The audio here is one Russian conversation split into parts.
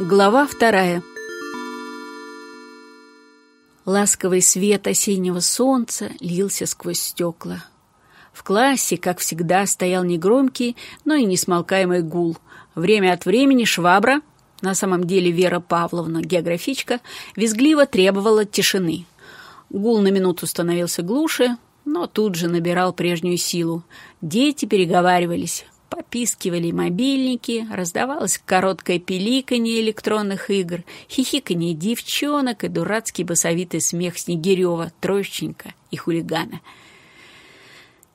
Глава вторая Ласковый свет осеннего солнца лился сквозь стекла. В классе, как всегда, стоял негромкий, но и несмолкаемый гул. Время от времени швабра, на самом деле Вера Павловна, географичка, визгливо требовала тишины. Гул на минуту становился глуше, но тут же набирал прежнюю силу. Дети переговаривались, попискивали мобильники, раздавалось короткое пиликанье электронных игр, хихиканье девчонок и дурацкий басовитый смех Снегирева, Трощенко и хулигана.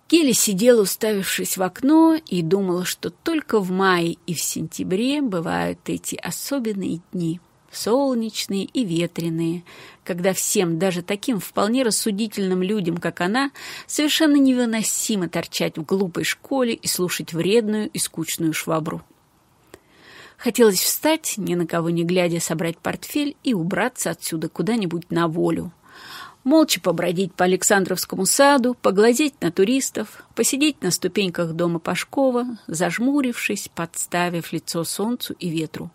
Геля сидела, уставившись в окно, и думала, что только в мае и в сентябре бывают эти особенные дни — солнечные и ветреные, когда всем, даже таким вполне рассудительным людям, как она, совершенно невыносимо торчать в глупой школе и слушать вредную и скучную швабру. Хотелось встать, ни на кого не глядя, собрать портфель и убраться отсюда куда-нибудь на волю. Молча побродить по Александровскому саду, поглазеть на туристов, посидеть на ступеньках дома Пашкова, зажмурившись, подставив лицо солнцу и ветру.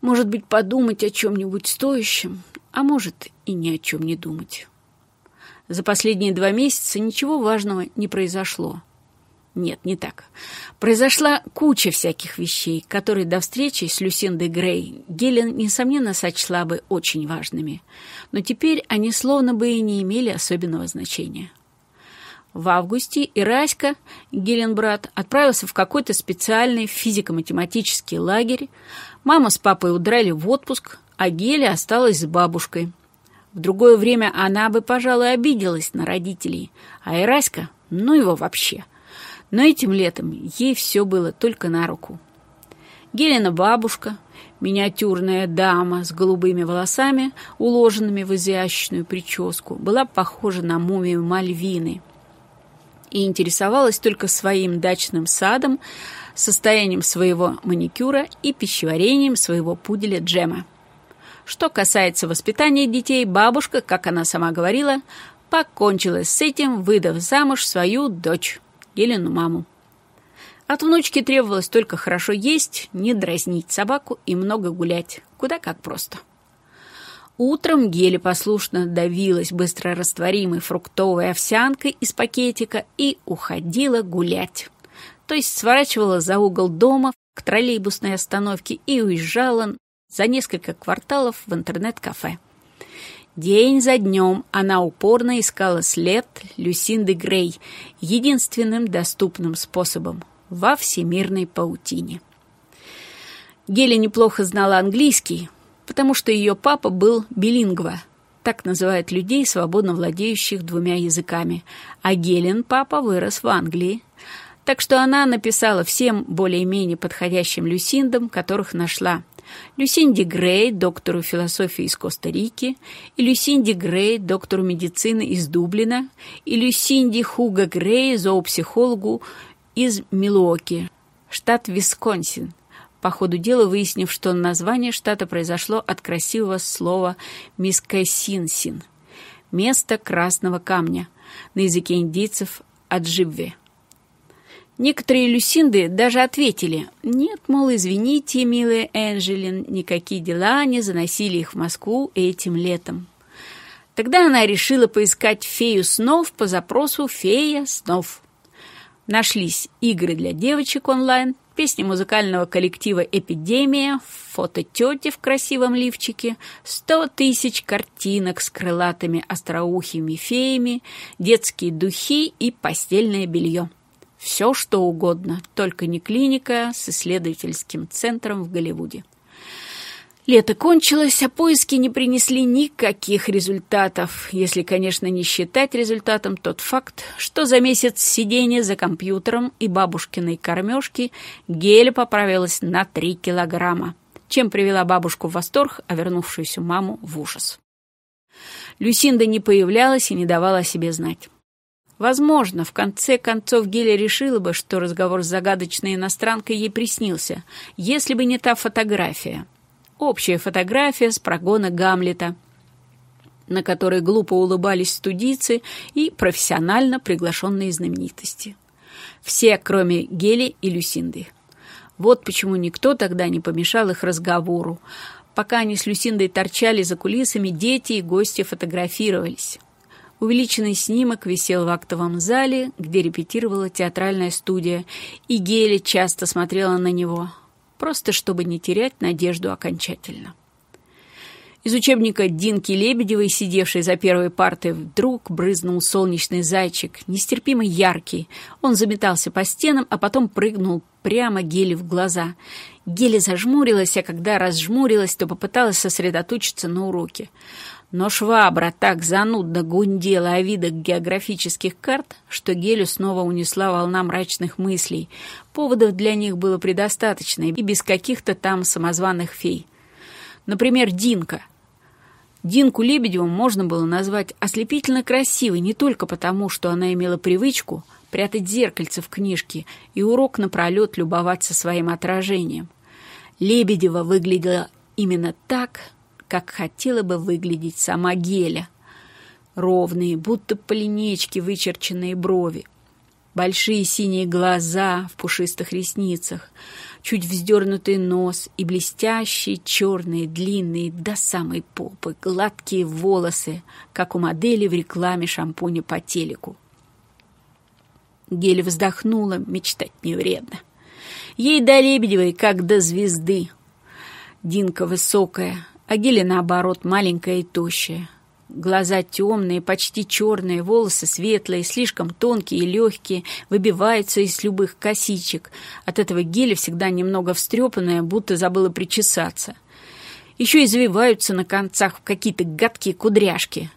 Может быть, подумать о чем-нибудь стоящем, а может и ни о чем не думать. За последние два месяца ничего важного не произошло. Нет, не так. Произошла куча всяких вещей, которые до встречи с Люсиндой Грей Гелен, несомненно, сочла бы очень важными. Но теперь они словно бы и не имели особенного значения. В августе Ираська, Геленбрат, отправился в какой-то специальный физико-математический лагерь. Мама с папой удрали в отпуск, а Геля осталась с бабушкой. В другое время она бы, пожалуй, обиделась на родителей, а Ираська, ну его вообще. Но этим летом ей все было только на руку. Гелена бабушка, миниатюрная дама с голубыми волосами, уложенными в изящную прическу, была похожа на мумию Мальвины – и интересовалась только своим дачным садом, состоянием своего маникюра и пищеварением своего пуделя Джема. Что касается воспитания детей, бабушка, как она сама говорила, покончила с этим, выдав замуж свою дочь, Елену маму. От внучки требовалось только хорошо есть, не дразнить собаку и много гулять. Куда как просто. Утром Гели послушно давилась быстрорастворимой фруктовой овсянкой из пакетика и уходила гулять. То есть сворачивала за угол дома к троллейбусной остановке и уезжала за несколько кварталов в интернет-кафе. День за днем она упорно искала след Люсинды Грей единственным доступным способом во всемирной паутине. Гели неплохо знала английский, потому что ее папа был билингва, так называют людей, свободно владеющих двумя языками, а Гелен папа вырос в Англии. Так что она написала всем более-менее подходящим люсиндам, которых нашла. Люсинди Грей, доктору философии из Коста-Рики, и Люсинди Грей, доктору медицины из Дублина, и Люсинди Хуга Грей, зоопсихологу из Милуоки, штат Висконсин по ходу дела выяснив, что название штата произошло от красивого слова «мискайсинсин» — место красного камня, на языке индейцев «аджибве». Некоторые люсинды даже ответили, нет, мол, извините, милая Энджелин, никакие дела не заносили их в Москву этим летом. Тогда она решила поискать фею снов по запросу «фея снов». Нашлись игры для девочек онлайн, песни музыкального коллектива «Эпидемия», фото тети в красивом лифчике, сто тысяч картинок с крылатыми остроухими феями, детские духи и постельное белье. Все, что угодно, только не клиника с исследовательским центром в Голливуде. Лето кончилось, а поиски не принесли никаких результатов, если, конечно, не считать результатом тот факт, что за месяц сидения за компьютером и бабушкиной кормежки Геля поправилась на три килограмма, чем привела бабушку в восторг, а вернувшуюся маму в ужас. Люсинда не появлялась и не давала о себе знать. Возможно, в конце концов Геля решила бы, что разговор с загадочной иностранкой ей приснился, если бы не та фотография — общая фотография с прогона Гамлета, на которой глупо улыбались студийцы и профессионально приглашенные знаменитости. Все, кроме Гели и Люсинды. Вот почему никто тогда не помешал их разговору. Пока они с Люсиндой торчали за кулисами, дети и гости фотографировались. Увеличенный снимок висел в актовом зале, где репетировала театральная студия, и Гели часто смотрела на него, просто чтобы не терять надежду окончательно. Из учебника Динки Лебедевой, сидевшей за первой партой, вдруг брызнул солнечный зайчик, нестерпимо яркий. Он заметался по стенам, а потом прыгнул прямо Гели в глаза. Гели зажмурилась, а когда разжмурилась, то попыталась сосредоточиться на уроке. Но швабра так занудно гундела о видах географических карт, что Гелю снова унесла волна мрачных мыслей. Поводов для них было предостаточно и без каких-то там самозваных фей. Например, Динка. Динку Лебедеву можно было назвать ослепительно красивой не только потому, что она имела привычку прятать зеркальце в книжке и урок напролет любоваться своим отражением. Лебедева выглядела именно так, как хотела бы выглядеть сама Геля. Ровные, будто по линейке вычерченные брови, большие синие глаза в пушистых ресницах — чуть вздернутый нос и блестящие черные длинные до самой попы гладкие волосы, как у модели в рекламе шампуня по телеку. Геля вздохнула, мечтать не вредно. Ей до Лебедевой, как до звезды. Динка высокая, а Геля, наоборот, маленькая и тощая. Глаза темные, почти черные, волосы светлые, слишком тонкие и легкие, выбиваются из любых косичек. От этого геля всегда немного встрепанная, будто забыла причесаться. Еще извиваются на концах какие-то гадкие кудряшки.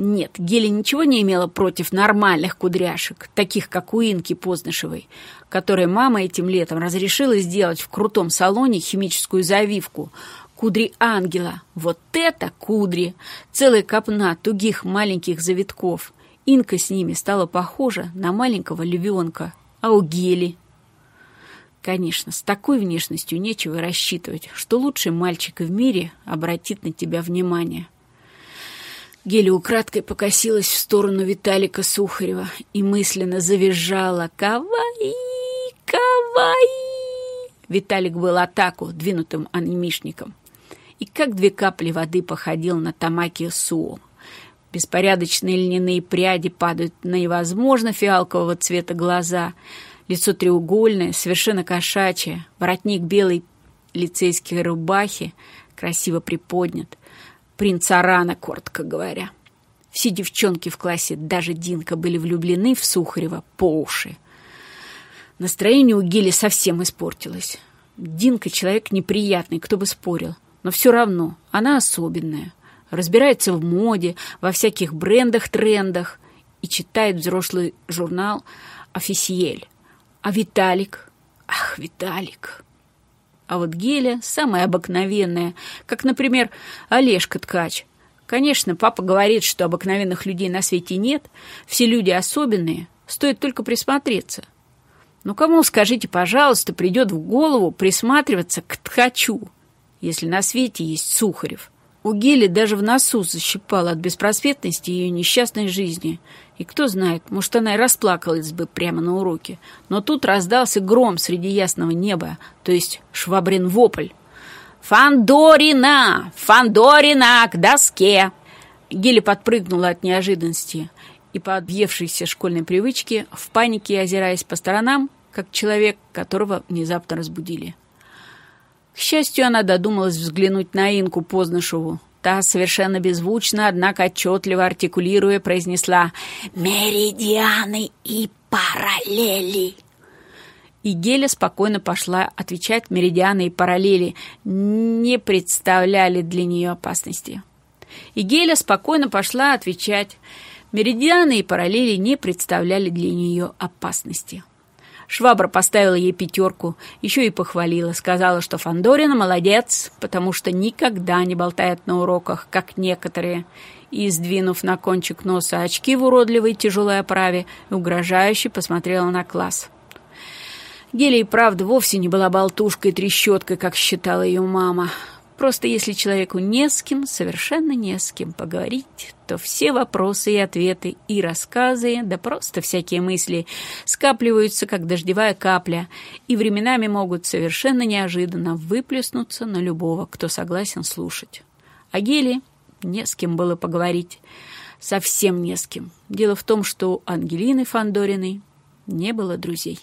Нет, Геля ничего не имела против нормальных кудряшек, таких, как у Инки Познышевой, которой мама этим летом разрешила сделать в крутом салоне химическую завивку, Кудри ангела. Вот это кудри! Целая копна тугих маленьких завитков. Инка с ними стала похожа на маленького львенка. А у Гели? Конечно, с такой внешностью нечего рассчитывать, что лучший мальчик в мире обратит на тебя внимание. Геля украдкой покосилась в сторону Виталика Сухарева и мысленно завизжала «Кавай! Кавай!» Виталик был атаку, двинутым анимишником и как две капли воды походил на Тамаки Суо. Беспорядочные льняные пряди падают на невозможно фиалкового цвета глаза, лицо треугольное, совершенно кошачье, воротник белой лицейской рубахи красиво приподнят, принц Арана, коротко говоря. Все девчонки в классе, даже Динка, были влюблены в Сухарева по уши. Настроение у Гели совсем испортилось. Динка человек неприятный, кто бы спорил но все равно она особенная. Разбирается в моде, во всяких брендах-трендах и читает взрослый журнал «Офисиель». А Виталик? Ах, Виталик! А вот Геля самая обыкновенная, как, например, Олежка Ткач. Конечно, папа говорит, что обыкновенных людей на свете нет, все люди особенные, стоит только присмотреться. Но кому, скажите, пожалуйста, придет в голову присматриваться к Ткачу? если на свете есть Сухарев. У Гели даже в носу защипала от беспросветности ее несчастной жизни. И кто знает, может, она и расплакалась бы прямо на уроке. Но тут раздался гром среди ясного неба, то есть швабрин вопль. «Фандорина! Фандорина! К доске!» Гели подпрыгнула от неожиданности и по объевшейся школьной привычке, в панике озираясь по сторонам, как человек, которого внезапно разбудили. К счастью, она додумалась взглянуть на Инку Познышеву. Та совершенно беззвучно, однако отчетливо артикулируя, произнесла «Меридианы и параллели». И Геля спокойно пошла отвечать «меридианы и параллели» не представляли для нее опасности. И Геля спокойно пошла отвечать «меридианы и параллели» не представляли для нее опасности. Швабра поставила ей пятерку, еще и похвалила, сказала, что Фандорина молодец, потому что никогда не болтает на уроках, как некоторые, и, сдвинув на кончик носа очки в уродливой тяжелой оправе, угрожающе посмотрела на класс. Гелия, правда, вовсе не была болтушкой-трещоткой, как считала ее мама. Просто если человеку не с кем, совершенно не с кем поговорить, то все вопросы и ответы, и рассказы, да просто всякие мысли скапливаются, как дождевая капля, и временами могут совершенно неожиданно выплеснуться на любого, кто согласен слушать. А Геле не с кем было поговорить. Совсем не с кем. Дело в том, что у Ангелины Фандориной не было друзей.